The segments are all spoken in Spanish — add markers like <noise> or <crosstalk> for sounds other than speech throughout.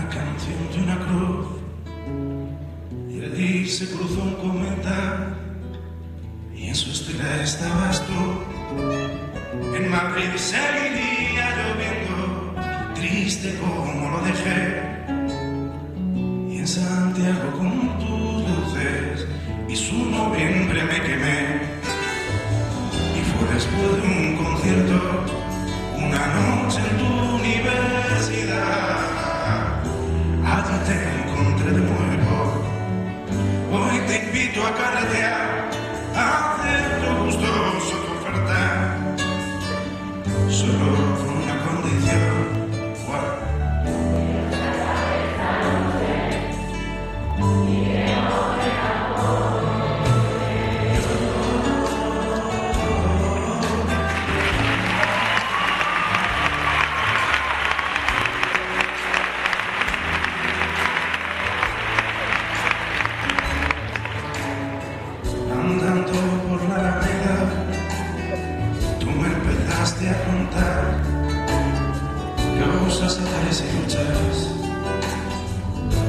una canción de una cruz. Y allí se cruzó un cometa y en su estela estabas tú. En Madrid seguiría lloviendo, triste como lo dejé. Y en Santiago Hoy te invito a carretear,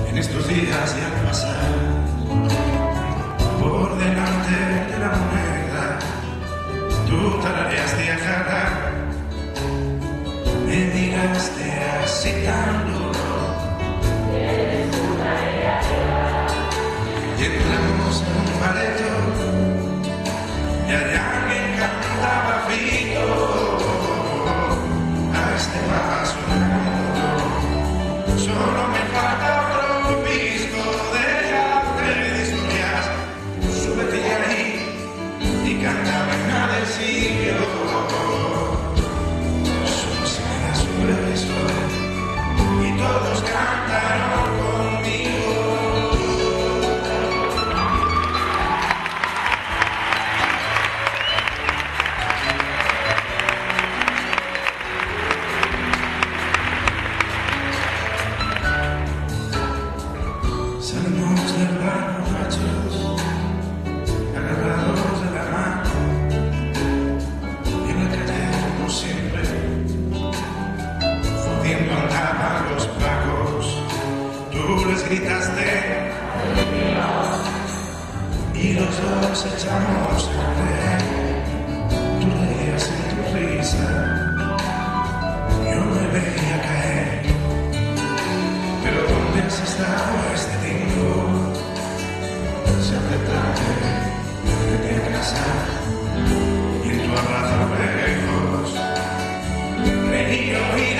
en estos días y al pasar por delante de la moneda, tú tarareas viajar, me miraste así tan duro. Y entramos en un bareto y allá que cantaba Fito Tú les gritaste, y los dos echamos a. Tú reías tu risa, yo me veía caer. Pero ¿dónde has estado este tiempo? Siempre tarde, vete a casa y en tu abrazo lejos. Reír oír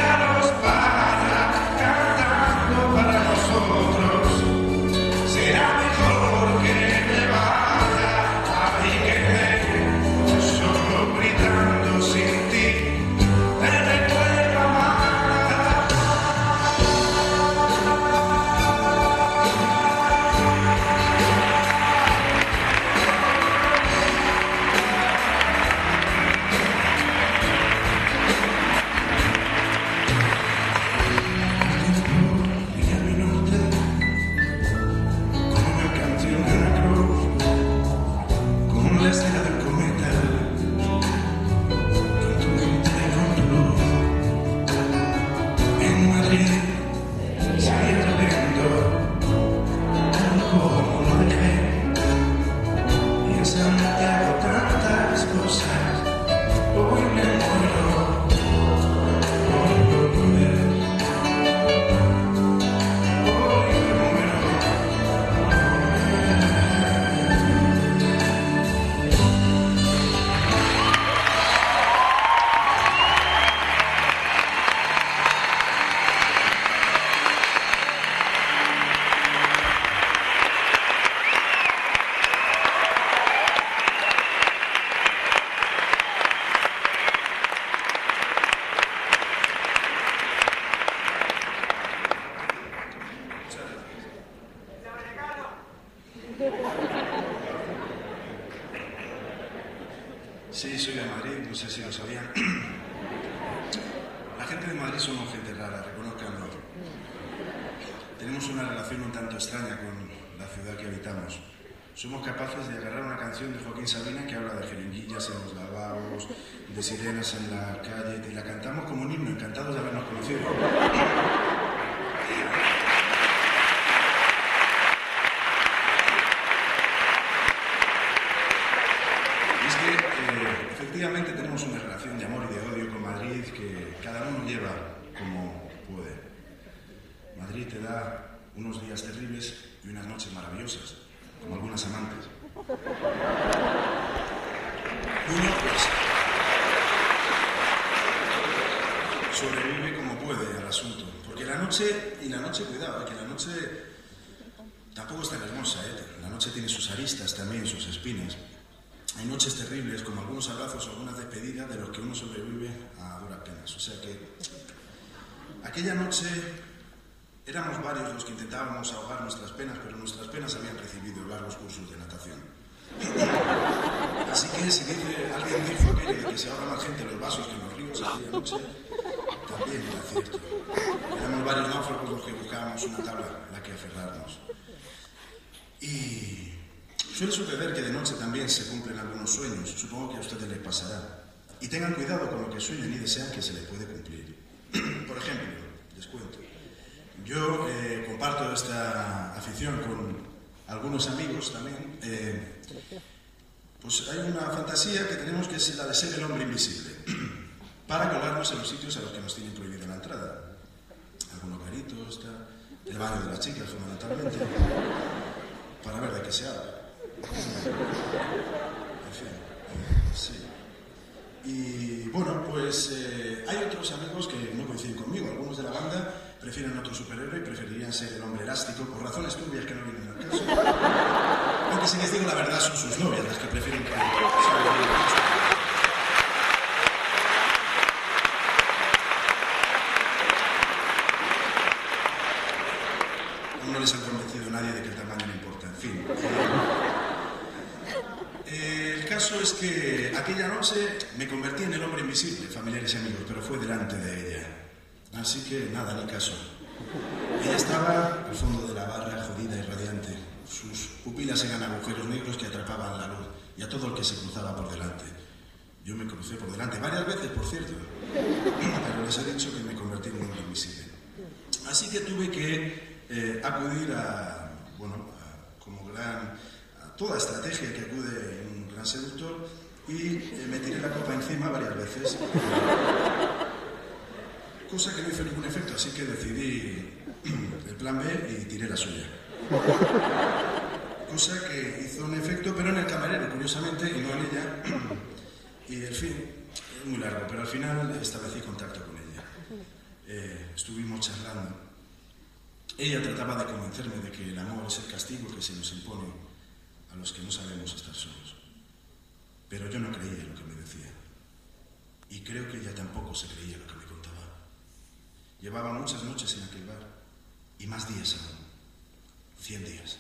Sí, soy de Madrid, no sé si lo sabían. <clears throat> La gente de Madrid somos gente rara, reconozcanlo. Tenemos una relación un tanto extraña con la ciudad que habitamos. somos capaces de agarrar una canción de Joaquín Sabina que habla de jeringuillas en los lavabos, de sirenas en la calle, y la cantamos como un himno, encantados de habernos conocido. Y es que eh, efectivamente tenemos una relación de amor y de odio con Madrid que cada uno lleva como puede. Madrid te da unos días terribles y unas noches maravillosas, como algunas amantes. Uno, pues, sobrevive como puede al asunto. Porque la noche, y la noche, cuidado, eh, que la noche tampoco es tan hermosa, ¿eh? La noche tiene sus aristas también, sus espinas. Hay noches terribles, como algunos abrazos o algunas despedidas, de los que uno sobrevive a duras penas. O sea que aquella noche éramos varios los que intentábamos ahogar nuestras penas, pero nuestras penas habían recibido largos cursos de natación. Así que si dice, alguien dijo de que se ahoga más gente en los vasos que en los ríos aquella noche, también era cierto. Éramos varios náufragos los que buscábamos una tabla a la que aferrarnos. Y suele suceder que de noche también se cumplen algunos sueños, supongo que a ustedes les pasará. Y tengan cuidado con lo que sueñan y desean que se les puede cumplir. <clears throat> Por ejemplo, les cuento. Yo eh, comparto esta afición con algunos amigos también. Eh, pues hay una fantasía que tenemos que es la de ser el hombre invisible, <clears throat> para colarnos en los sitios a los que nos tienen prohibida la entrada. Algunos garitos, el baño de las chicas fundamentalmente, para ver de qué se habla. En fin, sí. Y bueno, pues eh, hay otros amigos que no coinciden conmigo. Algunos de la banda prefieren otro superhéroe y preferirían ser el hombre elástico por razones turbias que no vienen al caso. Aunque si les digo la verdad, son sus novias las que prefieren que no les han convencido nadie de que el tamaño no importa. En fin. Eh, el caso es que aquella noche me convertí en el hombre invisible, familiares y amigos, pero fue delante de ella. Así que nada, ni caso. Ella estaba al fondo de la barra, jodida y radiante. Sus pupilas eran agujeros negros que atrapaban la luz y a todo el que se cruzaba por delante. Yo me crucé por delante, varias veces, por cierto. Pero les he dicho que me convertí en un invisible. Así que tuve que eh, acudir a, bueno, a- como gran, toda estrategia que acude un gran seductor y eh, me tiré la copa encima varias veces. Cosa que no hizo ningún efecto, así que decidí <clears throat> el plan B y tiré la suya. <laughs> Cosa que hizo un efecto, pero en el camarero, curiosamente, y no en ella. <clears throat> Y en fin, muy largo, pero al final establecí contacto con ella. Eh, estuvimos charlando. Ella trataba de convencerme de que el amor es el castigo que se nos impone a los que no sabemos estar solos. Pero yo no creía lo que me decía. Y creo que ella tampoco se creía lo que me contaba. Llevaba muchas noches en aquel bar y más días aún. Cien días.